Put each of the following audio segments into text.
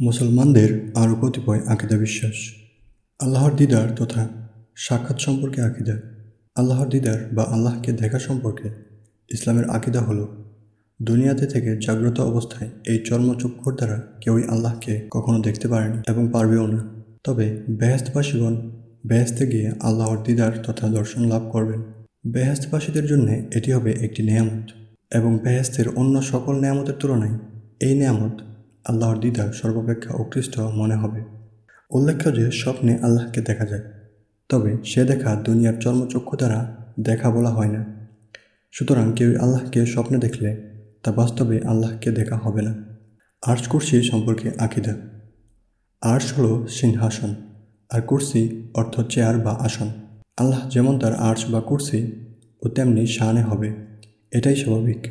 মুসলমানদের আরও কতিপয় আকিদা বিশ্বাস। আল্লাহর দিদার তথা সাক্ষাৎ সম্পর্কে আকিদা। আল্লাহর দিদার বা আল্লাহকে দেখা সম্পর্কে ইসলামের আকিদা হলো, দুনিয়াতে থেকে জাগ্রত অবস্থায় এই চর্মচক্ষুর দ্বারা কেউই আল্লাহকে কখনো দেখতে পারেনি এবং পারবেও না। তবে বেহেস্তবাসীগণ বেহেস্তে গিয়ে আল্লাহর দিদার তথা দর্শন লাভ করবেন। বেহেস্তবাসীদের জন্য এটি হবে একটি নেয়ামত এবং বেহেস্তের অন্য সকল নেয়ামতের তুলনায় এই নেয়ামত আল্লাহর দিদার সর্বাপেক্ষা উৎকৃষ্ট মনে হবে। উল্লেখ্য যে স্বপ্নে আল্লাহকে দেখা যায়, তবে সে দেখা দুনিয়ার চর্মচক্ষু দ্বারা দেখা বলা হয় না। সুতরাং কেউ আল্লাহকে স্বপ্নে দেখলে তা বাস্তবে আল্লাহকে দেখা হবে না। আর্শ কুর্সি সম্পর্কে আকিদা। আর্শ হল সিংহাসন, আর কুর্সি অর্থ চেয়ার বা আসন। আল্লাহ যেমন তার আর্শ বা কুর্সি, ও তেমনি শানে হবে। এটাই স্বাভাবিক।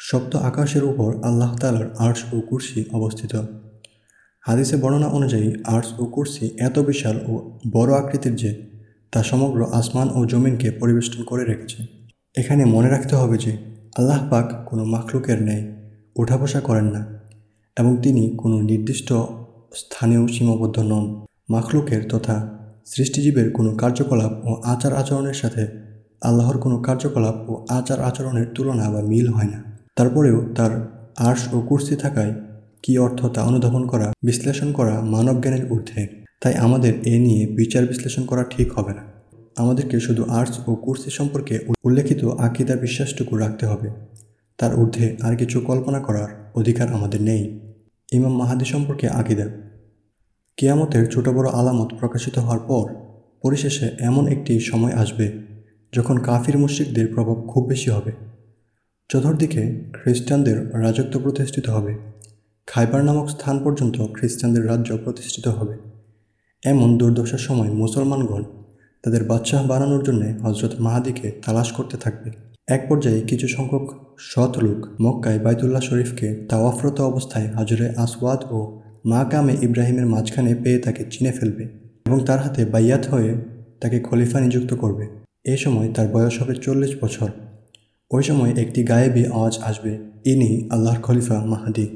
সপ্ত আকাশের উপর আল্লাহ তালার আর্শ ও কুর্সি অবস্থিত। হাদিসে বর্ণনা অনুযায়ী আর্শ ও কুর্সি এত বিশাল ও বড় আকৃতির যে, তা সমগ্র আসমান ও জমিনকে পরিবেষ্টন করে রেখেছে। এখানে মনে রাখতে হবে যে, আল্লাহ পাক কোনো মাখলুকের ন্যায় উঠা বসা করেন না এবং তিনি কোনো নির্দিষ্ট স্থানেও সীমাবদ্ধ নন। মাখলুকের তথা সৃষ্টিজীবের কোনো কার্যকলাপ ও আচার আচরণের সাথে আল্লাহর কোনো কার্যকলাপ ও আচার আচরণের তুলনা বা মিল হয় না। তারপরেও তার আর্শ ও কুর্সি থাকায় কী অর্থ তা অনুধাবন করা, বিশ্লেষণ করা মানব জ্ঞানের ঊর্ধ্বে। তাই আমাদের এ নিয়ে বিচার বিশ্লেষণ করা ঠিক হবে না। আমাদেরকে শুধু আর্টস ও কুর্সি সম্পর্কে উল্লেখিত আকিদা বিশ্বাসটুকু রাখতে হবে। তার ঊর্ধ্বে আর কিছু কল্পনা করার অধিকার আমাদের নেই। ইমাম মাহাদি সম্পর্কে আকিদা। কেয়ামতের ছোট বড় আলামত প্রকাশিত হওয়ার পর, পরিশেষে এমন একটি সময় আসবে যখন কাফির মুশ্রিকদের প্রভাব খুব বেশি হবে। চতুর্দিকে খ্রিস্টানদের রাজত্ব প্রতিষ্ঠিত হবে। খাইবার নামক স্থান পর্যন্ত খ্রিস্টানদের রাজ্য প্রতিষ্ঠিত হবে। এমন দুর্দশার সময় মুসলমানগণ তাদের বাচ্চা বানানোর জন্য হজরত মাহাদিকে তালাশ করতে থাকবে। এক পর্যায়ে কিছু সংখ্যক সৎ লোক মক্কায় বাইতুল্লাহ শরীফকে তাওয়াফরত অবস্থায় হাজরে আসওয়াদ ও মা কামে ইব্রাহিমের মাঝখানে পেয়ে তাকে চিনে ফেলবে এবং তার হাতে বাইয়াত হয়ে তাকে খলিফা নিযুক্ত করবে। এ সময় তার বয়স হবে চল্লিশ বছর। ওই সময় একটি গায়েবী আওয়াজ আসবে। ইনি আল্লাহর খলিফা মাহাদি।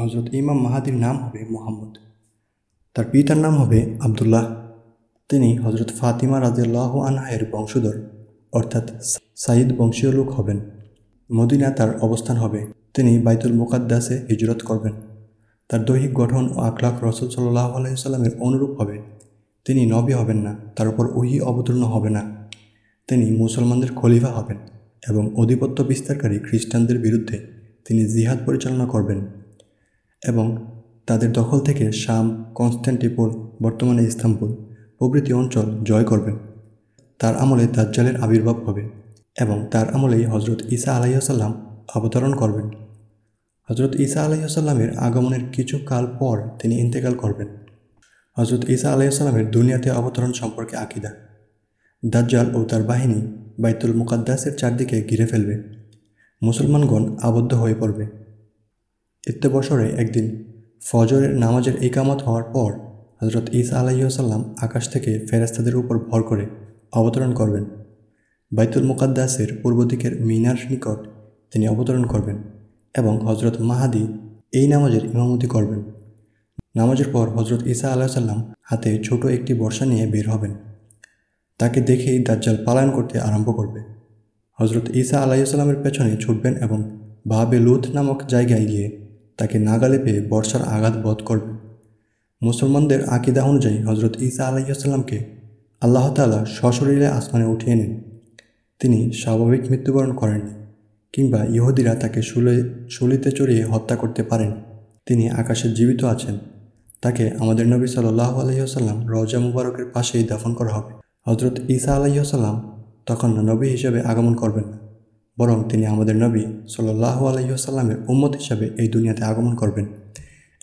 হজরত ইমাম মাহাদির নাম হবে মোহাম্মদ। তার পিতার নাম হবে আবদুল্লাহ। তিনি হজরত ফাতিমা রাজিয়াল্লাহ আনহায়ের বংশধর। অর্থাৎ সাইদ বংশীয় লোক হবেন। মদিনা তার অবস্থান হবে। তিনি বাইতুল মুকাদ্দাসে হিজরত করবেন। তার দৈহিক গঠন ও আখলাখ রসুল সাল্লাহ আলাইসাল্লামের অনুরূপ হবে। তিনি নবী হবেন না। তার উপর ওহি অবতীর্ণ হবে না। তিনি মুসলমানদের খলিফা হবেন। এবং অধিপত্য বিস্তারকারী খ্রিস্টানদের বিরুদ্ধে তিনি জিহাদ পরিচালনা করবেন এবং তাদের দখল থেকে শাম কনস্ট্যান্টিপোল বর্তমানে ইস্তাম্বুল প্রভৃতি অঞ্চল জয় করবেন। তার আমলে দাজ্জালের আবির্ভাব হবে এবং তার আমলেই হজরত ঈসা আলাইসাল্লাম অবতরণ করবেন। হজরত ঈসা আলাইসাল্লামের আগমনের কিছু কাল পর তিনি ইন্তেকাল করবেন। হজরত ঈসা আলাইসাল্লামের দুনিয়াতে অবতরণ সম্পর্কে আকিদা। দাজ্জাল ও তার বাহিনী বাইতুল মুকাদ্দাসের চারদিকে ঘিরে ফেলবে। মুসলমানগণ আবদ্ধ হয়ে পড়বে। ইত্তে বছরে একদিন ফজরের নামাজের একামত হওয়ার পর হজরত ইসা আলাইসাল্লাম আকাশ থেকে ফেরাস্তাদের উপর ভর করে অবতরণ করবেন। বাইতুল মুকাদ্দাসের পূর্ব দিকের মিনার নিকট তিনি অবতরণ করবেন এবং হজরত মাহাদি এই নামাজের ইমামতি করবেন। নামাজের পর হজরত ইসা আলাহিসাল্লাম হাতে ছোট একটি বর্ষা নিয়ে বের হবেন। তাকে দেখেই দাজ্জাল পালায়ন করতে আরম্ভ করবে। হজরত ঈসা আলাইসাল্লামের পেছনে ছুটবেন এবং বাবে লুথ নামক জায়গায় গিয়ে তাকে নাগালে পেয়ে বর্ষার আঘাত বধ করবে। মুসলমানদের আকিদা অনুযায়ী হজরত ঈসা আলাইসাল্লামকে আল্লাহ তালা সশরীরে আসমানে উঠিয়ে নেন। তিনি স্বাভাবিক মৃত্যুবরণ করেননি কিংবা ইহুদিরা তাকে শুলে, শুলিতে চড়িয়ে হত্যা করতে পারেন। তিনি আকাশে জীবিত আছেন। তাকে আমাদের নবী সাল্লাহ আলহিহাসাল্লাম রজা মুবারকের পাশেই দাফন করা হবে। হজরত ঈসা আলাইসাল্লাম তখন নবী হিসেবে আগমন করবেন না, বরং তিনি আমাদের নবী সাল্লাহ আলহিহাসাল্লামের উম্মত হিসাবে এই দুনিয়াতে আগমন করবেন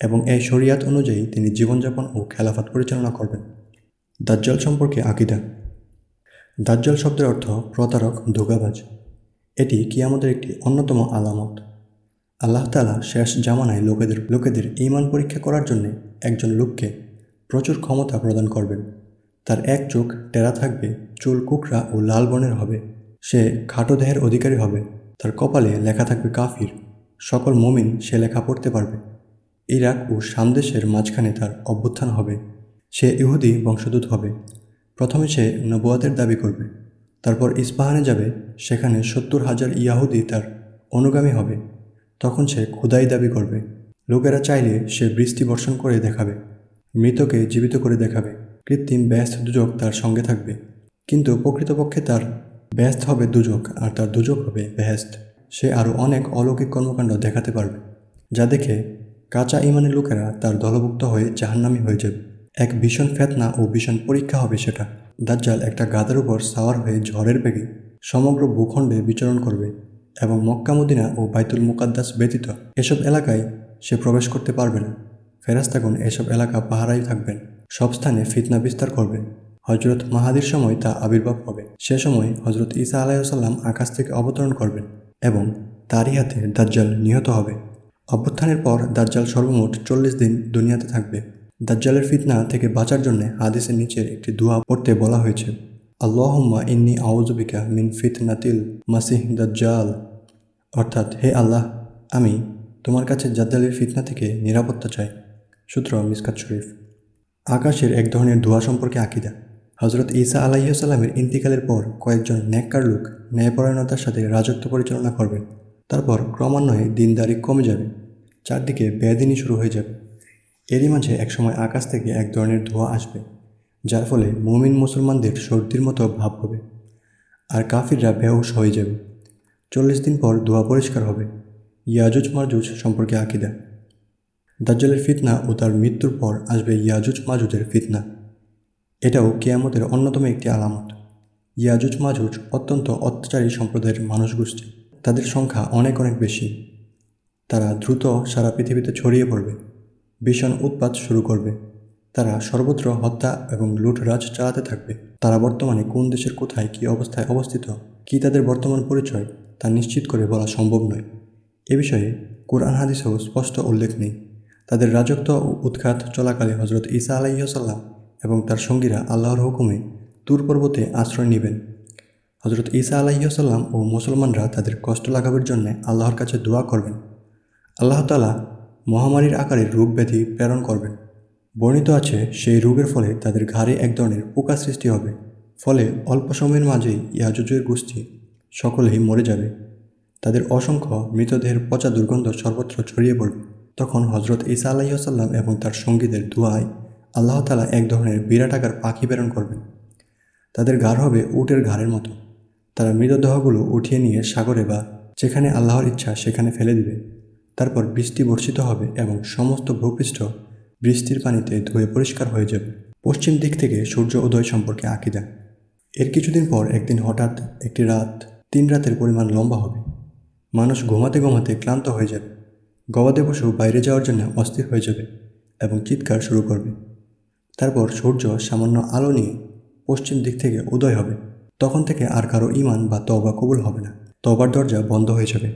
এবং এই শরিয়াত অনুযায়ী তিনি জীবনযাপন ও খেলাফত পরিচালনা করবেন। দাজ্জাল সম্পর্কে আকিদা। দাজ্জাল শব্দের অর্থ প্রতারক, ধোকাবাজ। এটি কিয়ামতের একটি অন্যতম আলামত। আল্লাহ তালা শেষ জামানায় লোকেদের লোকেদের ইমান পরীক্ষা করার জন্য একজন লোককে প্রচুর ক্ষমতা প্রদান করবেন। তার এক চোখ টেরা থাকবে, চুল কুকরা ও লাল বর্ণের হবে। সে খাটো দেহের অধিকারী হবে। তার কপালে লেখা থাকবে কাফির। সকল মমিন সে লেখা পড়তে পারবে। ইরাক ও সামদেশের মাঝখানে তার অভ্যুত্থান হবে। সে ইহুদি বংশদূত হবে। প্রথমে সে নবুয়াদের দাবি করবে। তারপর ইস্পাহানে যাবে। সেখানে সত্তর হাজার ইয়াহুদি তার অনুগামী হবে। তখন সে খুদাই দাবি করবে। লোকেরা চাইলে সে বৃষ্টি বর্ষণ করে দেখাবে। মৃতকে জীবিত করে দেখাবে। কৃত্রিম ব্যস্ত দুজক তার সঙ্গে থাকবে। কিন্তু প্রকৃতপক্ষে তার ব্যস্ত হবে দুজক আর তার দুজক হবে বেহেস্ত সে আরও অনেক অলৌকিক কর্মকাণ্ড দেখাতে পারবে, যা দেখে কাঁচা ইমানের লোকেরা তার দলভুক্ত হয়ে জাহান্নামি হয়ে যাবে। এক ভীষণ ফেতনা ও ভীষণ পরীক্ষা হবে সেটা। দাজ্জাল একটা গাদার উপর সাওয়ার হয়ে ঝড়ের বেগে সমগ্র ভূখণ্ডে বিচরণ করবে এবং মক্কা মদিনা ও বাইতুল মুকাদ্দাস ব্যতীত এসব এলাকায় সে প্রবেশ করতে পারবে না। ফেরাস্তাগুন এসব এলাকা পাহারাই থাকবেন। সব স্থানে ফিতনা বিস্তার করবে। হজরত মাহাদির সময় তা আবির্ভাব হবে। সে সময় হজরত ঈসা আলাইসাল্লাম আকাশ থেকে অবতরণ করবেন এবং তারই হাতে দাজ্জাল নিহত হবে। অভ্যুত্থানের পর দাজ্জাল সর্বমোট চল্লিশ দিন দুনিয়াতে থাকবে। দাজ্জালের ফিতনা থেকে বাঁচার জন্য হাদিসের নিচের একটি দোয়া পড়তে বলা হয়েছে। আল্লাহম্মা ইন্নি আউজুবিকা মিন ফিতনাতিল মাসিহ দাজ্জাল। অর্থাৎ, হে আল্লাহ, আমি তোমার কাছে জাদ্দালের ফিতনা থেকে নিরাপত্তা চাই। সূত্র মিসকাত শরীফ। আকাশের এক ধরনের ধোয়া সম্পর্কে আকিদা। হজরত ঈসা আলাইসাল্লামের ইন্তিকালের পর কয়েকজন ন্যাক্কার লোক ন্যায়পরায়ণতার সাথে রাজত্ব পরিচালনা করবেন। তারপর ক্রমান্বয়ে দিনদারি কমে যাবে। চারদিকে বেদিনী শুরু হয়ে যাবে। এরই মাঝে একসময় আকাশ থেকে এক ধরনের ধোঁয়া আসবে, যার ফলে মুমিন মুসলমানদের সর্দির মতো ভাব হবে আর কাফিররা বেহুশ হয়ে যাবে। চল্লিশ দিন পর ধোঁয়া পরিষ্কার হবে। ইয়াজুজ মারজুজ সম্পর্কে আকিদা। দাজ্জালের ফিতনা ও তার মৃত্যুর পর আসবে ইয়াজুজ মাজুজের ফিতনা। এটাও কেয়ামতের অন্যতম একটি আলামত। ইয়াজুজ মাজুজ অত্যন্ত অত্যাচারী সম্প্রদায়ের মানুষ গোষ্ঠী। তাদের সংখ্যা অনেক অনেক বেশি। তারা দ্রুত সারা পৃথিবীতে ছড়িয়ে পড়বে। ভীষণ উৎপাত শুরু করবে। তারা সর্বত্র হত্যা এবং লুটরাজ চালাতে থাকবে। তারা বর্তমানে কোন দেশের কোথায় কী অবস্থায় অবস্থিত, কী তাদের বর্তমান পরিচয়, তা নিশ্চিত করে বলা সম্ভব নয়। এ বিষয়ে কোরআন হাদিসেও স্পষ্ট উল্লেখ নেই। তাদের রাজত্ব ও উৎখাত চলাকালে হজরত ঈসা আলাইসাল্লাম এবং তার সঙ্গীরা আল্লাহর হুকুমে তুর পর্বতে আশ্রয় নেবেন। হজরত ঈসা আলাইসাল্লাম ও মুসলমানরা তাদের কষ্ট লাগাবের জন্য আল্লাহর কাছে দোয়া করবেন। আল্লাহ তালা মহামারীর আকারে রোগ ব্যাধি প্রেরণ করবেন। বর্ণিত আছে, সেই রোগের ফলে তাদের ঘাড়ে এক ধরনের পোকা সৃষ্টি হবে। ফলে অল্প সময়ের মাঝেই ইয়াজুজের গোষ্ঠী সকলেই মরে যাবে। তাদের অসংখ্য মৃতদেহের পচা দুর্গন্ধ সর্বত্র ছড়িয়ে পড়বে। তখন হজরত ঈসা আলাইসাল্লাম এবং তার সঙ্গীদের ধোয়ায় আল্লাহ তালা এক ধরনের বিরাট আকার পাখি প্রেরণ করবেন। তাদের ঘাড় হবে উটের ঘাড়ের মতো। তারা মৃতদেহগুলো উঠিয়ে নিয়ে সাগরে বা যেখানে আল্লাহর ইচ্ছা সেখানে ফেলে দিবে। তারপর বৃষ্টি বর্ষিত হবে এবং সমস্ত ভূপৃষ্ঠ বৃষ্টির পানিতে ধুয়ে পরিষ্কার হয়ে যাবে। পশ্চিম দিক থেকে সূর্য উদয় সম্পর্কে আঁকিদা। এর কিছুদিন পর একদিন হঠাৎ একটি রাত তিন রাতের পরিমাণ লম্বা হবে। মানুষ ঘুমাতে ঘুমাতে ক্লান্ত হয়ে যাবে। গবাদে পশু বাইরে যাওয়ার জন্য অস্থির হয়ে যাবে এবং চিৎকার শুরু করবে। তারপর সূর্য সামান্য আলো নিয়ে পশ্চিম দিক থেকে উদয় হবে। তখন থেকে আর কারও ইমান বা তবা কবুল হবে না। তবার দরজা বন্ধ হয়ে যাবে।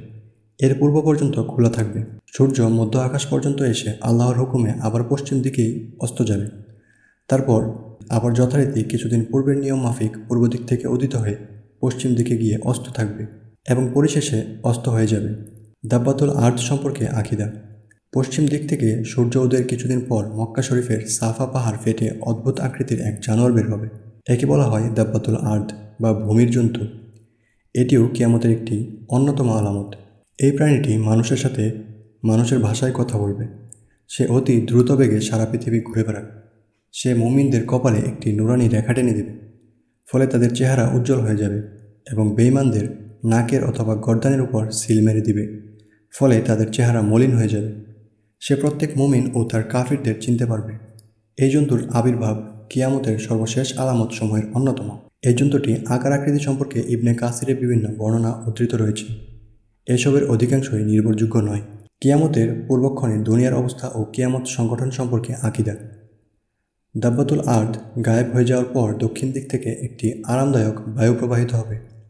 এর পূর্ব পর্যন্ত খোলা থাকবে। সূর্য মধ্য আকাশ পর্যন্ত এসে আল্লাহর হুকুমে আবার পশ্চিম দিকেই অস্ত যাবে। তারপর আবার যথারীতি কিছুদিন পূর্বের নিয়ম মাফিক পূর্ব দিক থেকে উদিত হয়ে পশ্চিম দিকে গিয়ে অস্ত থাকবে এবং পরিশেষে অস্ত হয়ে যাবে। দাব্বাতুল আর্থ সম্পর্কে আকিদা। পশ্চিম দিক থেকে সূর্য উদয়ের কিছুদিন পর মক্কা শরীফের সাফা পাহাড় ফেটে অদ্ভুত আকৃতির এক জানোয়ার বের হবে। একে বলা হয় দাব্বাতুল আর্থ বা ভূমির জন্তু। এটিও কিয়ামতের একটি অন্যতম আলামত। এই প্রাণীটি মানুষের সাথে মানুষের ভাষায় কথা বলবে। সে অতি দ্রুত বেগে সারা পৃথিবী ঘুরে বেড়াবে। সে মুমিনদের কপালে একটি নুরানি রেখা টেনে দেবে। ফলে তাদের চেহারা উজ্জ্বল হয়ে যাবে এবং বেইমানদের নাকের অথবা গর্দানের উপর সিল মেরে দিবে। ফলে তাদের চেহারা মলিন হয়ে যাবে। সে প্রত্যেক মুমিন ও তার কাফিরদের চিনতে পারবে। এই জন্তুর আবির্ভাব কিয়ামতের সর্বশেষ আলামত সময়ের অন্যতম। এই জন্তুটি আকার আকৃতি সম্পর্কে ইবনে কাসিরের বিভিন্ন বর্ণনা উদ্ধৃত রয়েছে। এসবের অধিকাংশই নির্ভরযোগ্য নয়। কিয়ামতের পূর্বক্ষণে দুনিয়ার অবস্থা ও কিয়ামত সংগঠন সম্পর্কে আকিদা। দাব্বাতুল আর্থ গায়েব হয়ে যাওয়ার পর দক্ষিণ দিক থেকে একটি আরামদায়ক বায়ু প্রবাহিত হবে।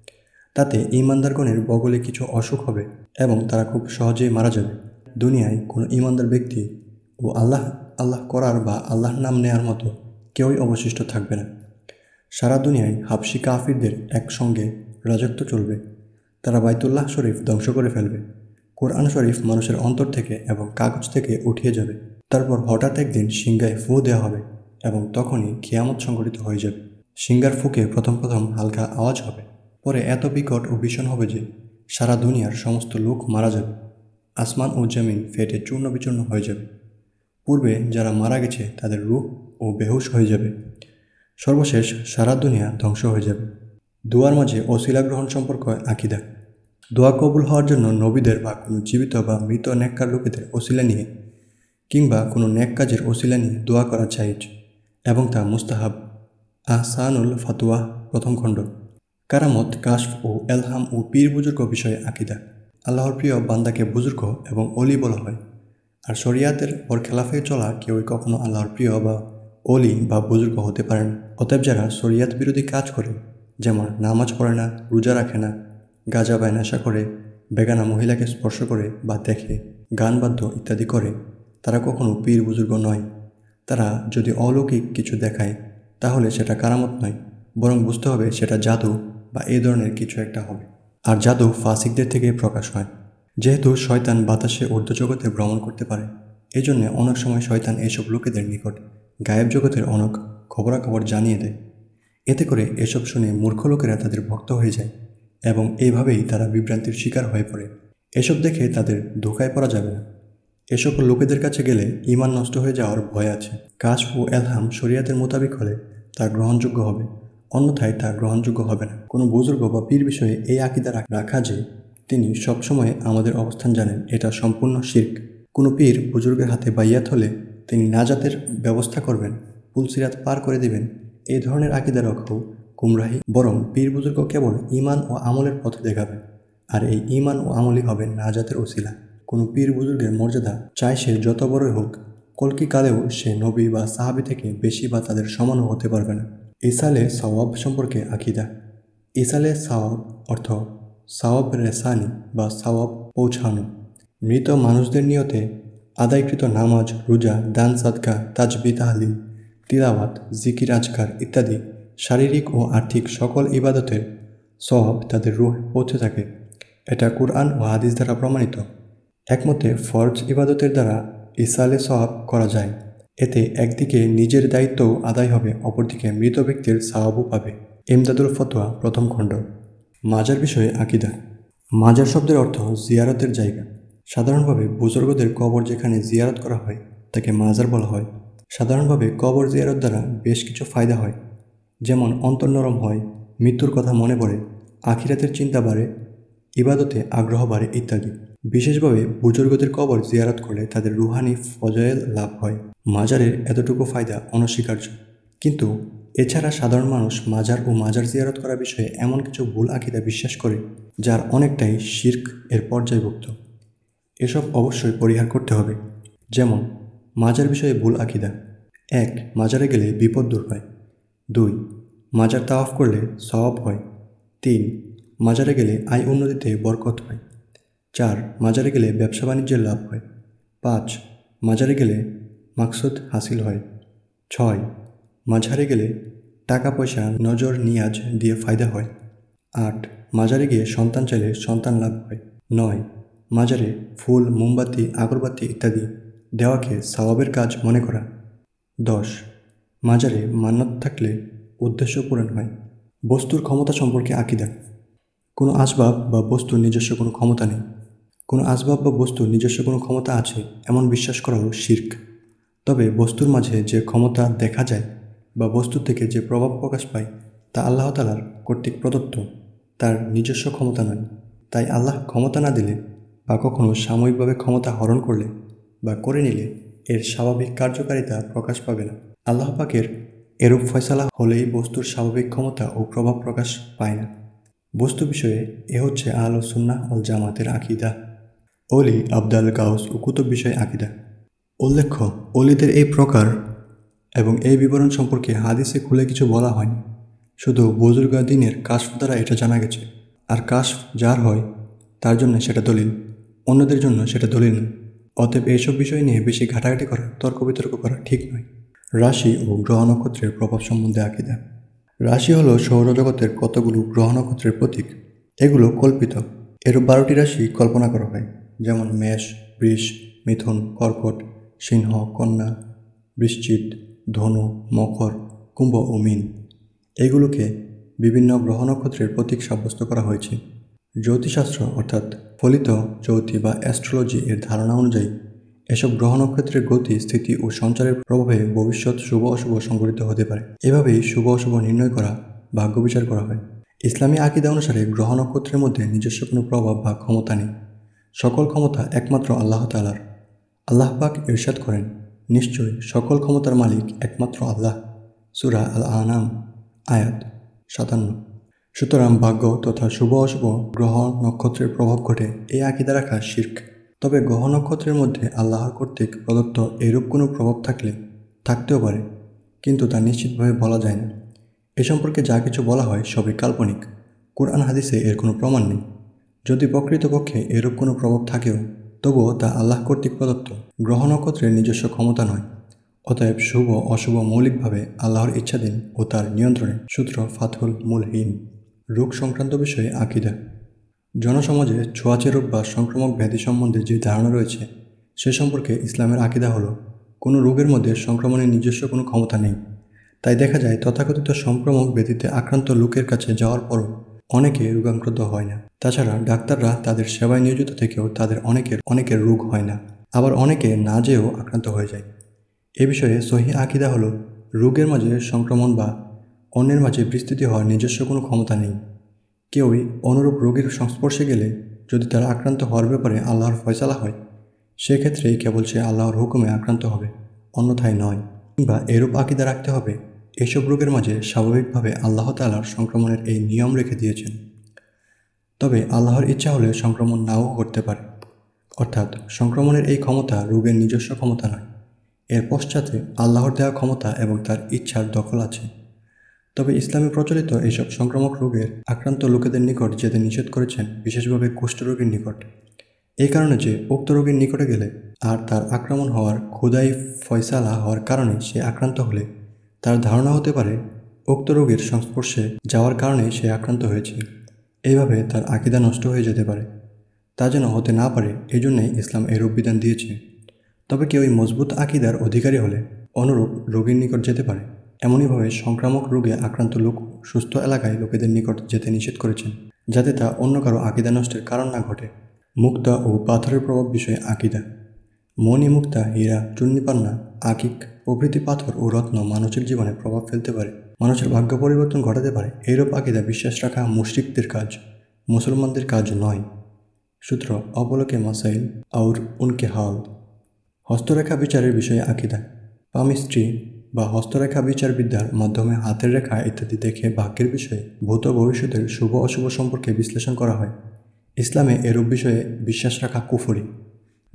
তাতে ইমানদারগণের বগলে কিছু অসুখ হবে এবং তারা খুব সহজেই মারা যাবে। দুনিয়ায় কোনো ইমানদার ব্যক্তি ও আল্লাহ আল্লাহ করার বা আল্লাহর নাম নেয়ার মতো কেউই অবশিষ্ট থাকবে না। সারা দুনিয়ায় হাফসি কাফিরদের একসঙ্গে রাজত্ব চলবে। তারা বাইতুল্লাহ শরীফ ধ্বংস করে ফেলবে। কোরআন শরীফ মানুষের অন্তর থেকে এবং কাগজ থেকে উঠিয়ে যাবে। তারপর হঠাৎ একদিন সিংগায় ফু দেওয়া হবে এবং তখনই খেয়ামত সংঘটিত হয়ে যাবে। সিঙ্গার ফুকে প্রথম প্রথম হালকা আওয়াজ হবে। পরে এত বিকট ও ভীষণ হবে যে সারা দুনিয়ার সমস্ত লোক মারা যাবে। আসমান ও জমিন ফেটে চূর্ণ বিচূর্ণ হয়ে যাবে। পূর্বে যারা মারা গেছে, তাদের রূপ ও বেহুশ হয়ে যাবে। সর্বশেষ সারা দুনিয়া ধ্বংস হয়ে যাবে। দোয়ার মাঝে অশিলা গ্রহণ সম্পর্ক আঁকিদা। দোয়া কবুল হওয়ার জন্য নবীদের বা কোনো জীবিত বা মৃত নেককার লোকেদের ওসিলা নিয়ে কিংবা কোনো নেক কাজের ওসিলা নিয়ে দোয়া করা চাইজ এবং তা মুস্তাহাব। আহসানুল ফাতুয়া প্রথম খণ্ড। কারামত, কাশফ ও এলহাম ও পীর বুজুর্গ বিষয়ে আকিদা। আল্লাহর প্রিয় বান্দাকে বুজুর্গ এবং অলি বলা হয়। আর শরিয়াতের ওর খেলাফে চলা কেউই কখনো আল্লাহর প্রিয় বা অলি বা বুজুর্গ হতে পারে না। অতএব যারা শরিয়াত বিরোধী কাজ করে, যেমন নামাজ পড়ে না, রোজা রাখে না, গাঁজা বা নেশা করে, বেগানা মহিলাকে স্পর্শ করে বা দেখে, গান বাদ্য ইত্যাদি করে, তারা কখনো পীর বুজুর্গ নয়। তারা যদি অলৌকিক কিছু দেখায়, তাহলে সেটা কারামত নয়, বরং বুঝতে হবে সেটা জাদু বা এই ধরনের কিছু একটা হবে। আর জাদু ফাসিকদের থেকে প্রকাশ হয়। যেহেতু শয়তান বাতাসে ঊর্ধ্ব জগতে ভ্রমণ করতে পারে এই জন্যে অনেক সময় শয়তান এসব লোকেদের নিকট গায়েব জগতের অনেক খবরাখবর জানিয়ে দেয়। এতে করে এসব শুনে মূর্খ লোকেরা তাদের ভক্ত হয়ে যায় এবং এইভাবেই তারা বিভ্রান্তির শিকার হয়ে পড়ে। এসব দেখে তাদের ধোকায় পড়া যাবে না। এসব লোকেদের কাছে গেলে ইমান নষ্ট হয়ে যাওয়ার ভয় আছে। কাশ ও এলহাম শরিয়াতের মোতাবিক হলে তা গ্রহণযোগ্য হবে। অন্যথায় তা গ্রহণযোগ্য হবে না। কোনো বুজুর্গ বা পীর বিষয়ে এই আকিদা রাখা যে তিনি সবসময় আমাদের অবস্থান জানেন, এটা সম্পূর্ণ শির্ক। কোনো পীর বুজুর্গের হাতে বাইয়াত হলে তিনি নাজাতের ব্যবস্থা করবেন, পুলসিরাত পার করে দিবেন। এই ধরনের আকিদা রক্ষাও কুমরাহি, বরং পীর বুজুর্গ কেবল ইমান ও আমলের পথে দেখাবে, আর এই ইমান ও আমলই হবে নাজাতের ওসিলা। কোনো পীর বুজুর্গের মর্যাদা চাই সে যত বড়ই হোক, কলকি কালেও সে নবী বা সাহাবি থেকে বেশি বা তাদের সমানও হতে পারবে না। ইসালে সওয়াব সম্পর্কে আকিদা। ইসালে সওয়াব অর্থ সওয়াব রেসানি বা সওয়াব পৌঁছানো। মৃত মানুষদের নিয়তে আদায়কৃত নামাজ, রোজা, দান, সাদকা, তাজবি, তাহলিল, তিলাওয়াত, জিকির, আজকার ইত্যাদি শারীরিক ও আর্থিক সকল ইবাদতের সব তাদের রুহ পৌঁছে থাকে। এটা কুরআন ও হাদিস দ্বারা প্রমাণিত। একমতে ফরজ ইবাদতের দ্বারা ইসালে সব করা যায়। এতে একদিকে নিজের দায়িত্ব আদায় হবে, অপরদিকে মৃত ব্যক্তির সাহাবু পাবে। ইমদাদুল ফতোয়া, প্রথম খণ্ড। মাজার বিষয়ে আকিদা। মাজার শব্দের অর্থ জিয়ারতের জায়গা। সাধারণভাবে বুজুর্গদের কবর যেখানে জিয়ারত করা হয়, তাকে মাজার বলা হয়। সাধারণভাবে কবর জিয়ারত দ্বারা বেশ কিছু ফায়দা হয়। যেমন অন্তর্নরম হয়, মৃত্যুর কথা মনে পড়ে, আখিরাতের চিন্তা বাড়ে, ইবাদতে আগ্রহ বাড়ে ইত্যাদি। বিশেষভাবে বুজুর্গদের কবর জিয়ারত করলে তাদের রুহানি ফজয়েল লাভ হয়। মাজারের এতটুকু ফায়দা অনস্বীকার্য। কিন্তু এছাড়া সাধারণ মানুষ মাজার ও মাজার জিয়ারত করার বিষয়ে এমন কিছু ভুল আকিদা বিশ্বাস করে, যার অনেকটাই শির্ক এর পর্যায়ভুক্ত। এসব অবশ্যই পরিহার করতে হবে। যেমন, মাজার বিষয়ে ভুল আকিদা। এক, মাজারে গেলে বিপদ দূর হয়। দুই, মাজার তাওয়াফ করলে সওয়াব হয়। তিন, মাজারে গেলে আয় উন্নতিতে বরকত হয়। চার, মাজারে গেলে ব্যবসা বাণিজ্যের লাভ হয়। পাঁচ, মাজারে গেলে মাকসুদ হাসিল হয়। ছয়, মাঝারে গেলে টাকা পয়সা নজর নিয়াজ দিয়ে ফায়দা হয়। আট, মাজারে গিয়ে সন্তান চাইলে সন্তান লাভ হয়। নয়, মাজারে ফুল, মোমবাতি, আগরবাতি ইত্যাদি দেওয়াকে সওয়াবের কাজ মনে করা। দশ, মাজারে মান্যত থাকলে উদ্দেশ্য পূরণ হয়। বস্তুর ক্ষমতা সম্পর্কে আঁকি আকিদা। কোনো আসবাব বা বস্তুর নিজস্ব কোনো ক্ষমতা নেই। কোনো আসবাব বা বস্তুর নিজস্ব কোনো ক্ষমতা আছে, এমন বিশ্বাস করাও শির্ক। তবে বস্তুর মাঝে যে ক্ষমতা দেখা যায় বা বস্তু থেকে যে প্রভাব প্রকাশ পায়, তা আল্লাহ তালার কর্তৃক প্রদত্ত, তার নিজস্ব ক্ষমতা নয়। তাই আল্লাহ ক্ষমতা না দিলে বা কখনও সাময়িকভাবে ক্ষমতা হরণ করলে বা করে নিলে এর স্বাভাবিক কার্যকারিতা প্রকাশ পাবে না। আল্লাহ পাকের এরূপ ফয়সালা হলেই বস্তুর স্বাভাবিক ক্ষমতা ও প্রভাব প্রকাশ পায় না। বস্তু বিষয়ে এ হচ্ছে আল ও সুন্না অল জামাতের আকিদা। অলি আবদাল গাউস ও কুতুব বিষয়ে আকিদা। উল্লেখ্য অলিদের এই প্রকার এবং এই বিবরণ সম্পর্কে হাদিসে খুলে কিছু বলা হয়নি। শুধু বুজুর্গা দিনের কাশফ দ্বারা এটা জানা গেছে। আর কাশফ যার হয়, তার জন্য সেটা দলিল। অন্যদের জন্য সেটা দলিল অতএব এইসব বিষয় নিয়ে বেশি ঘাটাঘাটি করা, তর্ক বিতর্ক করা ঠিক নয়। রাশি ও গ্রহ নক্ষত্রের প্রভাব সম্বন্ধে আকিদা। রাশি হলো সৌরজগতের কতগুলো গ্রহ নক্ষত্রের প্রতীক। এগুলো কল্পিত। এর বারোটি রাশি কল্পনা করা হয়। যেমন মেষ বৃষ, মিথুন, কর্কট, সিংহ, কন্যা, বৃশ্চিত, ধনু, মকর, কুম্ভ ও মিন। এগুলোকে বিভিন্ন গ্রহ নক্ষত্রের প্রতীক সাব্যস্ত করা হয়েছে। জ্যোতিষশাস্ত্র, অর্থাৎ ফলিত জ্যোতি বা অ্যাস্ট্রোলজি এর ধারণা অনুযায়ী, এসব গ্রহ নক্ষত্রের গতি, স্থিতি ও সঞ্চারের প্রভাবে ভবিষ্যৎ শুভ অশুভ সংঘটিত হতে পারে। এভাবেই শুভ অশুভ নির্ণয় করা ভাগ্য বিচার করা হয়। ইসলামী আকিদা অনুসারে গ্রহ নক্ষত্রের মধ্যে নিজস্ব কোনো প্রভাব বা ক্ষমতা নেই। সকল ক্ষমতা একমাত্র আল্লাহ তালার আল্লাহ পাক ইরশাদ করেন নিশ্চয়ই সকল ক্ষমতার মালিক একমাত্র আল্লাহ। সুরা আল আনাম আয়াত সাতান্ন। সুতরাং ভাগ্য তথা শুভ অশুভ গ্রহ নক্ষত্রের প্রভাব ঘটে এই আকিদা রাখা শির্ক। তবে গ্রহ নক্ষত্রের মধ্যে আল্লাহর কর্তৃক প্রদত্ত এরূপ কোনো প্রভাব থাকলে থাকতেও পারে, কিন্তু তা নিশ্চিতভাবে বলা যায় না। এ সম্পর্কে যা কিছু বলা হয় সবই কাল্পনিক। কোরআন হাদিসে এর কোনো প্রমাণ নেই। যদি প্রকৃতপক্ষে এরূপ কোনো প্রভাব থাকেও, তবুও তা আল্লাহ কর্তৃক প্রদত্ত। গ্রহ নক্ষত্রের নিজস্ব ক্ষমতা নয়, অতএব শুভ অশুভ মৌলিকভাবে আল্লাহর ইচ্ছাধীন ও তার নিয়ন্ত্রণে। সূত্র ফাতহুল মূলহীন। রোগ সংক্রান্ত বিষয়ে আকিদা। জনসমাজে ছোঁয়াচে রোগ বা সংক্রামক ব্যাধি সম্বন্ধে যে ধারণা রয়েছে, সে সম্পর্কে ইসলামের আকিদা হলো, কোনো রোগের মধ্যে সংক্রমণের নিজস্ব কোনো ক্ষমতা নেই। তাই দেখা যায়, তথাকথিত সংক্রামক ব্যাধিতে আক্রান্ত লোকের কাছে যাওয়ার পরও অনেকে রোগাক্রান্ত হয় না। তাছাড়া ডাক্তাররা তাদের সেবায় নিয়োজিত থেকেও তাদের অনেকের অনেকের রোগ হয় না। আবার অনেকে না যেয়েও আক্রান্ত হয়ে যায়। এ বিষয়ে সহি আকিদা হলো, রোগের মাঝে সংক্রমণ বা অন্যের মাঝে বিস্তৃতি হওয়ার নিজস্ব কোনো ক্ষমতা নেই। কেউই অনুরূপ রোগীর সংস্পর্শে গেলে যদি তারা আক্রান্ত হওয়ার ব্যাপারে আল্লাহর ফয়সালা হয়, সেক্ষেত্রেই কেবল সে আল্লাহর হুকুমে আক্রান্ত হবে, অন্যথায় নয়। কিংবা এরূপ আকিদা রাখতে হবে এসব রোগের মাঝে স্বাভাবিকভাবে আল্লাহ তালার সংক্রমণের এই নিয়ম রেখে দিয়েছেন। তবে আল্লাহর ইচ্ছা হলে সংক্রমণ নাও করতে পারে। অর্থাৎ সংক্রমণের এই ক্ষমতা রোগের নিজস্ব ক্ষমতা নয়। এর পশ্চাতে আল্লাহর দেওয়া ক্ষমতা এবং তার ইচ্ছার দখল আছে। তবে ইসলামে প্রচলিত এইসব সংক্রামক রোগের আক্রান্ত লোকেদের নিকট যেতে নিষেধ করেছেন বিশেষভাবে কুষ্ঠরোগীর নিকট। এই কারণে যে উক্ত রোগীর নিকটে গেলে আর তার আক্রমণ হওয়ার ক্ষুদাই ফয়সালা হওয়ার কারণে সে আক্রান্ত হলে তার ধারণা হতে পারে, উক্ত রোগীর সংস্পর্শে যাওয়ার কারণে সে আক্রান্ত হয়েছে। এইভাবে তার আকিদা নষ্ট হয়ে যেতে পারে। তা যেন হতে না পারে এই জন্যই ইসলাম এরূপ বিধান দিয়েছে। তবে কেউ এই মজবুত আকিদার অধিকারী হলে অনুরূপ রোগীর নিকট যেতে পারে। এমনইভাবে সংক্রামক রোগে আক্রান্ত লোক সুস্থ এলাকায় লোকেদের নিকট যেতে নিষেধ করেছেন, যাতে তা অন্য কারও আকিদা নষ্টের কারণ না ঘটে। মুক্তা ও পাথরের প্রভাব বিষয়ে আকিদা। মণি মুক্তা হীরা চুন্নিপান্না আকিক, প্রভৃতি পাথর ও রত্ন মানুষের জীবনে প্রভাব ফেলতে পারে। মানুষের ভাগ্য পরিবর্তন ঘটাতে পারে। এইরূপ আকিদা বিশ্বাস রাখা মুশরিকদের কাজ, মুসলমানদের কাজ নয়। সূত্র, অবলোকে মাসাইল, আউর উনকে হাল। হস্তরেখা বিচারের বিষয়ে আকিদা। পামিস্ত্রী বা হস্তরেখা বিচারবিদ্যার মাধ্যমে হাতের রেখা ইত্যাদি দেখে ভাগ্যের বিষয়ে ভূত ভবিষ্যতের শুভ অশুভ সম্পর্কে বিশ্লেষণ করা হয়। ইসলামে এরূপ বিষয়ে বিশ্বাস রাখা কুফরি।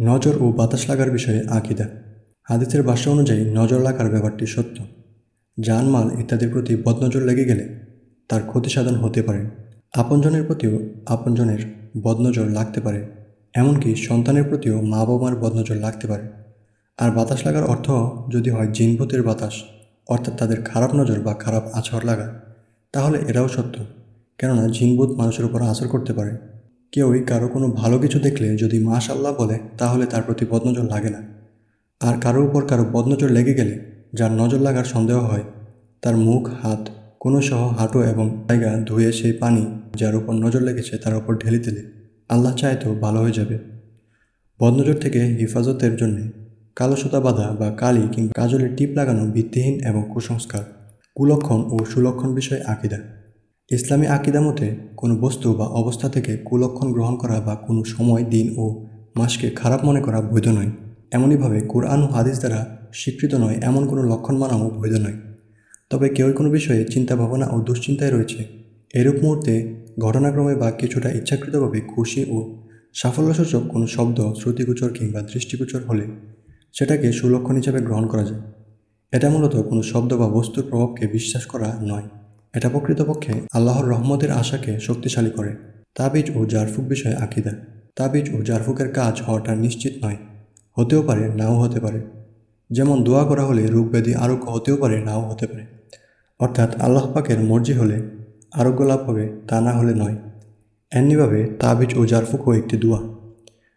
নজর ও বাতাস লাগার বিষয়ে আকিদা। হাদিসের ভাষ্য অনুযায়ী নজর লাগার ব্যাপারটি সত্য। জানমাল ইত্যাদির প্রতি বদনজর লেগে গেলে তার ক্ষতি সাধন হতে পারে। আপনজনের প্রতিও আপনজনের বদনজর লাগতে পারে। এমনকি সন্তানের প্রতিও মা বাবার বদনজর লাগতে পারে। আর বাতাস লাগার অর্থ যদি হয় জিনভূতের বাতাস, অর্থাৎ তাদের খারাপ নজর বা খারাপ আচর লাগা, তাহলে এরাও সত্য। কেননা জিনভূত মানুষের উপর আচর করতে পারে। কেউই কারও কোনো ভালো কিছু দেখলে যদি মাশ আল্লাহ বলে, তাহলে তার প্রতি বদনজর লাগে না। আর কারও উপর কারও বদনজর লেগে গেলে যার নজর লাগার সন্দেহ হয়, তার মুখ, হাত, কোনো সহ হাঁটু এবং জায়গা ধুয়ে সেই পানি যার উপর নজর লেগেছে তার উপর ঢেলে দিলে আল্লাহ চায় তো ভালো হয়ে যাবে। বদনজর থেকে হেফাজতের জন্যে কালো সুতা বাঁধা বা কালি কিংবা কাজলের টিপ লাগানো ভিত্তিহীন এবং কুসংস্কার, কুলক্ষণ ও সুলক্ষণ বিষয়ে আকিদা। ইসলামী আকিদা মতে কোনো বস্তু বা অবস্থা থেকে কুলক্ষণ গ্রহণ করা বা কোনো সময়, দিন ও মাসকে খারাপ মনে করা বৈধ নয়। এমনইভাবে কোরআন ও হাদিস দ্বারা স্বীকৃত নয়, এমন কোনো লক্ষণ মানাও বৈধ নয়। তবে কেউ কোনো বিষয়ে চিন্তা ভাবনা ও দুশ্চিন্তায় রয়েছে। এরূপ মুহূর্তে ঘটনাক্রমে বা কিছুটা ইচ্ছাকৃতভাবে খুশি ও সাফল্যসূচক কোনো শব্দ, শ্রুতিগোচর কিংবা দৃষ্টিগোচর হলে সেটাকে সুলক্ষণ হিসাবে গ্রহণ করা যায়। এটা মূলত কোনো শব্দ বা বস্তুর প্রভাবকে বিশ্বাস করা নয়। এটা প্রকৃতপক্ষে আল্লাহর রহমতের আশাকে শক্তিশালী করে। তাবিজ ও জারফুক বিষয়ে আকিদা। তাবিজ ও জারফুকের কাজ হওয়াটা নিশ্চিত নয়। হতেও পারে, নাও হতে পারে। যেমন দোয়া করা হলে রোগ ব্যাধি আরোগ্য হতেও পারে, নাও হতে পারে। অর্থাৎ আল্লাহ পাকের মর্জি হলে আরোগ্য লাভ হবে, তা না হলে নয়। এমনিভাবে তাবিজ ও জারফুকও একটি দোয়া।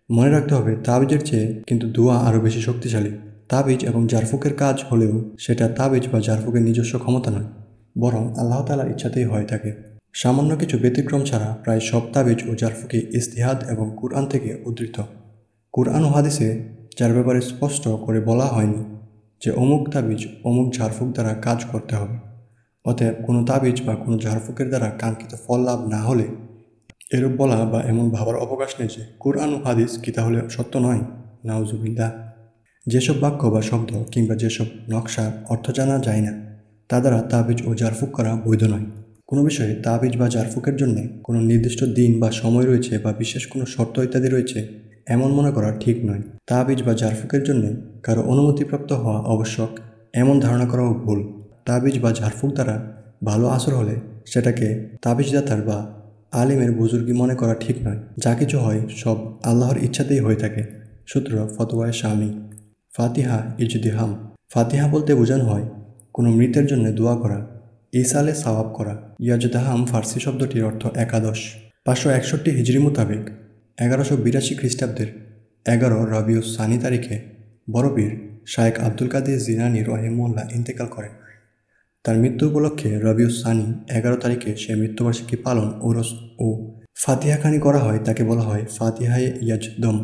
মনে রাখতে হবে, তাবিজের চেয়ে কিন্তু দোয়া আরও বেশি শক্তিশালী। তাবিজ এবং জারফুকের কাজ হলেও সেটা তাবিজ বা জারফুকের নিজস্ব ক্ষমতা নয়, বরং আল্লাহ তালার ইচ্ছাতেই হয়ে থাকে সামান্য কিছু ব্যতিক্রম ছাড়া প্রায় সব তাবিজ ও জারফুকে ইস্তিহাদ এবং কুরআন থেকে উদ্ধৃত। কুরআন ও হাদিসে যার ব্যাপারে স্পষ্ট করে বলা হয়নি যে অমুক তাবিজ অমুক ঝাড়ফুঁক দ্বারা কাজ করতে হবে। অতএব কোনো তাবিজ বা কোনো ঝাড়ফুঁকের দ্বারা কাঙ্ক্ষিত ফল লাভ না হলে এরূপ বলা বা এমন ভাবার অবকাশ নেই যে কোরআন হাদিস কি তাহলে সত্য নয়। নাউজুবিল্লা যেসব বাক্য বা শব্দ কিংবা যেসব নকশার অর্থ জানা যায় না, তা দ্বারা তাবিজ ও জারফুক করা বৈধ নয়। কোনো বিষয়ে তাবিজ বা জারফুকের জন্য কোনো নির্দিষ্ট দিন বা সময় রয়েছে বা বিশেষ কোনো শর্ত ইত্যাদি রয়েছে? এমন মনে করা ঠিক নয়। তাবিজ বা জারফুকের জন্য কারও অনুমতিপ্রাপ্ত হওয়া আবশ্যক, এমন ধারণা করাও ভুল। তাবিজ বা ঝাড়ফুঁক দ্বারা ভালো আসর হলে সেটাকে তাবিজদাতার বা আলিমের বুজুর্গি মনে করা ঠিক নয়। যা কিছু হয় সব আল্লাহর ইচ্ছাতেই হয়ে থাকে। সূত্র ফতোয়ায় স্বামী ফাতিহা ইজদিহাম ফাতিহা বলতে বোঝানো হয়, কোনো মৃতের জন্য দোয়া করা, ইসালে সাওয়াব করা। ইয়াজদাহাম ফার্সি শব্দটির অর্থ একাদশ। পাঁচশো একষট্টি হিজড়ি মোতাবেক এগারোশো বিরাশি খ্রিস্টাব্দের এগারো রবিউ সানি তারিখে বড়বীর শায়েক আব্দুল কাদের জিনানি রহিমুল্লাহ ইন্তেকাল করেন। তার মৃত্যু উপলক্ষে রবিউ সানি এগারো তারিখে সে মৃত্যুবার্ষিকী পালন ওরস ও ফাতিহাখানি করা হয় তাকে বলা হয় ফাতিহায়ে ইয়াজদম।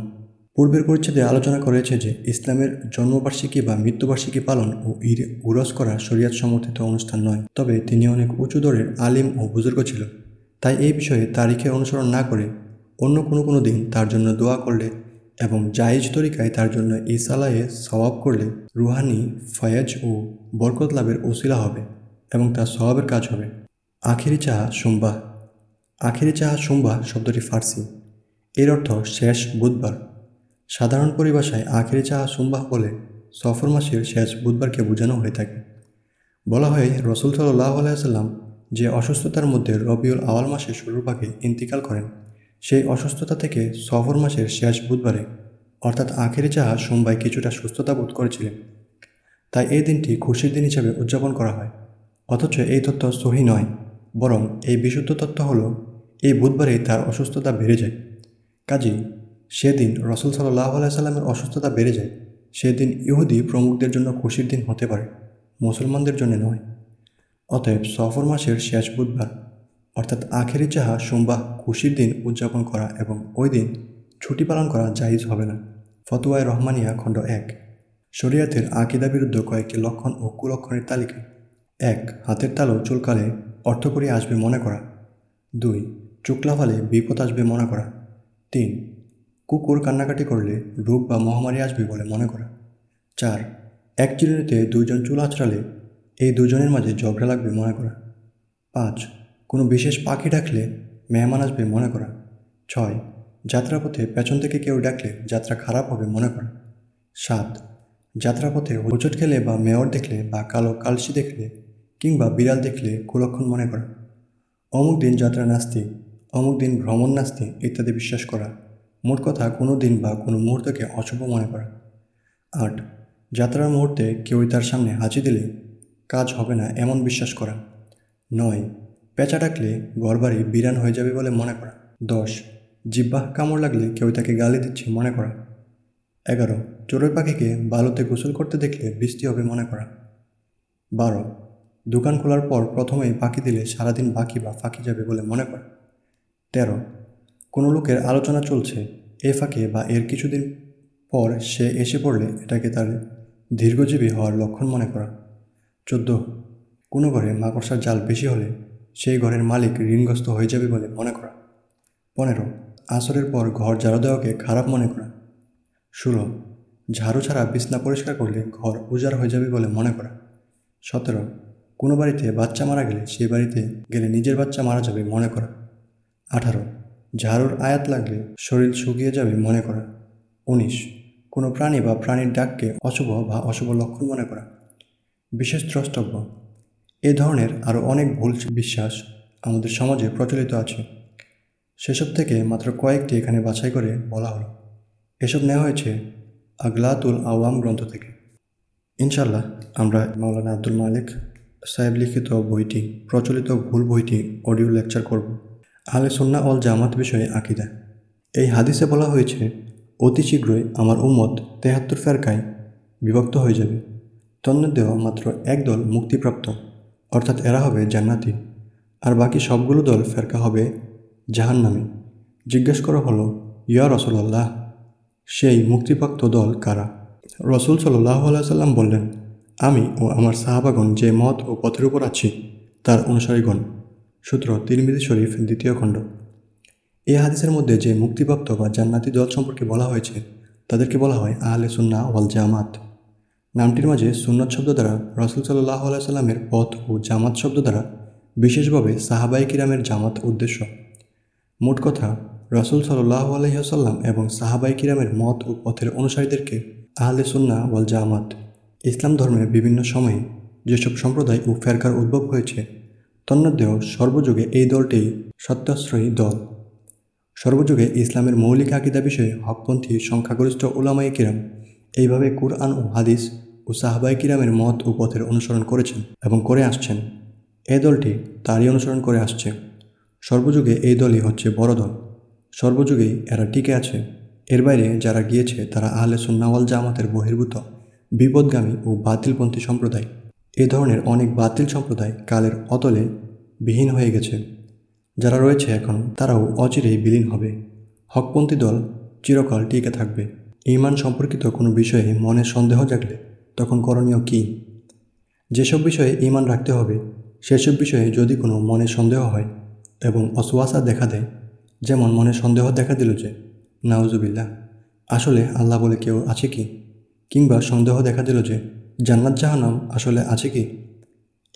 পূর্বের পরিচ্ছেদে আলোচনা করেছে যে ইসলামের জন্মবার্ষিকী বা মৃত্যুবার্ষিকী পালন ও ঈদ উরস করা শরিয়াত সমর্থিত অনুষ্ঠান নয়, তবে তিনি অনেক উঁচু দরের আলিম ও বুজুর্গ ছিল। তাই এই বিষয়ে তারিখে অনুসরণ না করে অন্য কোনো কোনো দিন তার জন্য দোয়া করলে এবং জায়েজ তরিকায় তার জন্য ইসালায়ে সওয়াব করলে রুহানি, ফয়াজ ও বরকত লাভের ওসিলা হবে এবং তার স্বভাবের কাজ হবে। আখিরি চাহা সোমবাহ আখিরি চাহা সোমবাহ শব্দটি ফার্সি। এর অর্থ শেষ বুধবার। সাধারণ পরিভাষায় আখেরি চাহা সোমবাহ বলে সফর মাসের শেষ বুধবারকে বোঝানো হয়ে থাকে। বলা হয় রসুল সাল্লাহ আলাইসাল্লাম যে অসুস্থতার মধ্যে রবিউল আওয়াল মাসের শুরুর ভাগে ইন্তিকাল করেন। সেই অসুস্থতা থেকে সফর মাসের শেষ বুধবারে, অর্থাৎ আখেরি চাহা সোমবাই কিছুটা সুস্থতা বোধ করেছিলেন। তাই এই দিনটি খুশির দিন হিসাবে উদযাপন করা হয়। অথচ এই তথ্য সহি নয়, বরং এই বিশুদ্ধ তথ্য হল, এই বুধবারেই তার অসুস্থতা বেড়ে যায়। কাজেই সেদিন রসুল সাল্লাহ আলাইসাল্লামের অসুস্থতা বেড়ে যায়, সেদিন ইহুদি প্রমুখদের জন্য খুশির দিন হতে পারে, মুসলমানদের জন্য নয়। অতএব সফর মাসের শেষ বুধবার অর্থাৎ আখেরি চাহা সোমবাহ খুশির দিন উদযাপন করা এবং ওই দিন ছুটি পালন করা জাহিজ হবে না। ফতুয়ায় রহমানিয়া, খণ্ড এক। শরিয়াতের আকিদা বিরুদ্ধ কয়েকটি লক্ষণ ও কুলক্ষণের তালিকা। এক, হাতের তালু চুলকালে অর্থকরী আসবে মনে করা। দুই চুকলাফালে বিপদ আসবে মনে করা। তিন, কুকুর কান্নাকাটি করলে রোগ বা মহামারী আসবে বলে মনে করা। চার, এক চিরুনিতে দুইজন চুল আছড়ালে এই দুজনের মাঝে ঝগড়া লাগবে মনে করা। পাঁচ কোনো বিশেষ পাখি ডাকলে মেহমান আসবে মনে করা। ছয়, যাত্রাপথে পেছন থেকে কেউ ডাকলে যাত্রা খারাপ হবে মনে করা। সাত, যাত্রাপথে হোঁচট খেলে বা মেয়র দেখলে বা কালো কালসি দেখলে কিংবা বিড়াল দেখলে কুলক্ষণ মনে করা। অমুক দিন যাত্রা নাস্তি অমুক দিন ভ্রমণ নাস্তি ইত্যাদি বিশ্বাস করা। মোট কথা কোনো দিন বা কোনো মুহূর্তকে অশুভ মনে করা। আট, যাত্রার মুহূর্তে কেউই তার সামনে হাঁচি দিলে কাজ হবে না এমন বিশ্বাস করা। নয় পেঁচা ডাকলে ঘরবাড়ি বিরান হয়ে যাবে বলে মনে করা। দশ জিব্বাহ কামড় লাগলে কেউ তাকে গালি দিচ্ছে মনে করা। এগারো চোরের পাখিকে বালুতে গোসল করতে দেখলে বৃষ্টি হবে মনে করা। বারো, দোকান খোলার পর প্রথমেই বাকি দিলে সারাদিন বাকি বা ফাঁকি যাবে বলে মনে করা। তেরো, কোনো লোকের আলোচনা চলছে এ ফাঁকে বা এর কিছুদিন পর সে এসে পড়লে এটাকে তার দীর্ঘজীবী হওয়ার লক্ষণ মনে করা। চোদ্দ, কোনো ঘরে মাকড়সার জাল বেশি হলে সেই ঘরের মালিক ঋণগ্রস্ত হয়ে যাবে বলে মনে করা। পনেরো, আসরের পর ঘর ঝাড়ু দেওয়াকে খারাপ মনে করা। ষোলো, ঝাড়ু ছাড়া বিছনা পরিষ্কার করলে ঘর উজাড় হয়ে যাবে বলে মনে করা। সতেরো, কোনো বাড়িতে বাচ্চা মারা গেলে সেই বাড়িতে গেলে নিজের বাচ্চা মারা যাবে মনে করা। আঠারো, ঝাড়ুর আয়াত লাগলে শরীর শুকিয়ে যাবে মনে করা। উনিশ, কোনো প্রাণী বা প্রাণীর ডাককে অশুভ বা অশুভ লক্ষণ মনে করা। বিশেষ দ্রষ্টব্য এ ধরনের আরও অনেক ভুল বিশ্বাস আমাদের সমাজে প্রচলিত আছে। সেসব থেকে মাত্র কয়েকটি এখানে বাছাই করে বলা হলো। এসব নেওয়া হয়েছে আগলাতুল আওয়াম গ্রন্থ থেকে। ইনশাল্লাহ আমরা মাওলানা আব্দুল মালিক সাহেব লিখিত বইটি, প্রচলিত ভুল বইটি অডিও লেকচার করব। আহলে সন্না অল জামাত বিষয়ে আকিদা। এই হাদিসে বলা হয়েছে, অতি শীঘ্রই আমার উম্মত তেহাত্তর ফেরকায় বিভক্ত হয়ে যাবে। তন্মধ্যেও মাত্র একদল মুক্তিপ্রাপ্ত। অর্থাৎ এরা হবে জান্নাতি। আর বাকি সবগুলো দল ফেরকা হবে জাহান্নামে। জিজ্ঞেস করা হলো, ইয়া রসুলাল্লাহ, সেই মুক্তিপ্রাপ্ত দল কারা? রসুল সাল্লাহ সাল্লাম বললেন, আমি ও আমার সাহাবাগণ যে মত ও পথের উপর আছি, তার অনুসারীগণ। সূত্র তিরমিজি শরীফ, দ্বিতীয় খণ্ড। এই হাদিসের মধ্যে যে মুক্তিপ্রাপ্ত বা জান্নাতি দল সম্পর্কে বলা হয়েছে, তাদেরকে বলা হয় আহলে সুন্না ওয়াল জামাত। নামটির মাঝে সুন্নত শব্দ দ্বারা রসুল সাল্লাহ সাল্লামের পথ ও জামাত শব্দ দ্বারা বিশেষভাবে সাহাবাই কিরামের জামাত উদ্দেশ্য। মোট কথা, রসুল সাল্লাহ আলহিহাসাল্লাম এবং সাহাবাই কিরামের মত ও পথের অনুসারীদেরকে আহলে সুন্না ওয়াল জামাত, ইসলাম ধর্মের বিভিন্ন সময়ে যেসব সম্প্রদায় ও ফেরকার উদ্ভব হয়েছে, তন্মধ্যেও সর্বযুগে এই দলটি সত্যাশ্রয়ী দল। সর্বযুগে ইসলামের মৌলিক আকিদা বিষয়ে হকপন্থী সংখ্যাগরিষ্ঠ ওলামাই কিরাম এইভাবে কুরআন ও হাদিস ও সাহবাই কিরামের মত ও পথের অনুসরণ করেছেন এবং করে আসছেন। এই দলটি তারই অনুসরণ করে আসছে। সর্বযুগে এই দলই হচ্ছে বড় দল। সর্বযুগেই এরা টিকে আছে। এর বাইরে যারা গিয়েছে তারা আহলে সুন্নাওয়াল জামাতের বহির্ভূত, বিপদগামী ও বাতিলপন্থী সম্প্রদায়। এ ধরনের অনেক বাতিল সম্প্রদায় কালের অতলে বিহীন হয়ে গেছে। যারা রয়েছে এখন তারাও অচিরেই বিলীন হবে। হকপন্থী দল চিরকাল টিকে থাকবে। ইমান সম্পর্কিত কোনো বিষয়ে মনে সন্দেহ জাগলে তখন করণীয় কী? যেসব বিষয়ে ইমান রাখতে হবে, সেসব বিষয়ে যদি কোনো মনে সন্দেহ হয় এবং অসুয়াশা দেখা দেয়, যেমন মনে সন্দেহ দেখা দিল যে, নাউজুবিল্লাহ, আসলে আল্লাহ বলে কেউ আছে কি? কিংবা সন্দেহ দেখা দিল যে, জান্নাত জাহানাম আসলে আছে কি?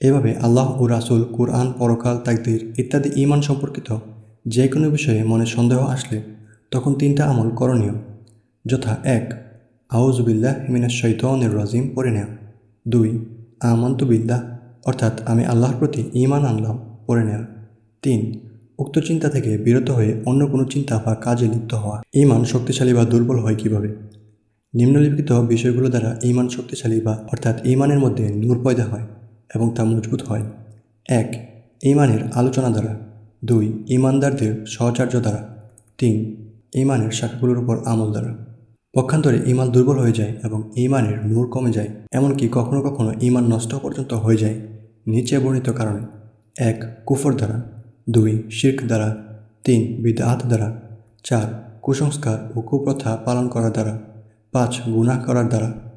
এভাবে আল্লাহ ও রাসুল কুরআন, পরকাল, তাকদির ইত্যাদি ইমান সম্পর্কিত যে কোনো বিষয়ে মনে সন্দেহ আসলে তখন তিনটা আমল করণীয়। যথা এক আউজবিল্লাহ হিমিনা শৈতনের রাজিম, পড়ে নেওয়া দুই, আমান্তু বিল্লাহ, অর্থাৎ আমি আল্লাহর প্রতি ইমান আনলাম, পড়ে নেওয়া তিন, উক্ত চিন্তা থেকে বিরত হয়ে অন্য কোনো চিন্তা বা কাজে লিপ্ত হওয়া। ইমান শক্তিশালী বা দুর্বল হয় কীভাবে? নিম্নলিখিত বিষয়গুলো দ্বারা ইমান শক্তিশালী বা, অর্থাৎ ইমানের মধ্যে নূর পয়দা হয় এবং তা মজবুত হয়। এক ইমানের আলোচনা দ্বারা। দুই ইমানদারদের সহচার্য দ্বারা। তিন ইমানের শাখাগুলোর উপর আমল দ্বারা। পক্ষান্তরে ইমান দুর্বল হয়ে যায় এবং ইমানের নূর কমে যায়, এমনকি কখনো কখনো ইমান নষ্ট পর্যন্ত হয়ে যায় নিচে বর্ণিত কারণে। এক, কুফর দ্বারা। দুই, শির্ক দ্বারা। তিন বিদাত দ্বারা। চার, কুসংস্কার ও কুপ্রথা পালন করার দ্বারা। পাঁচ, গুনাহ করার দ্বারা।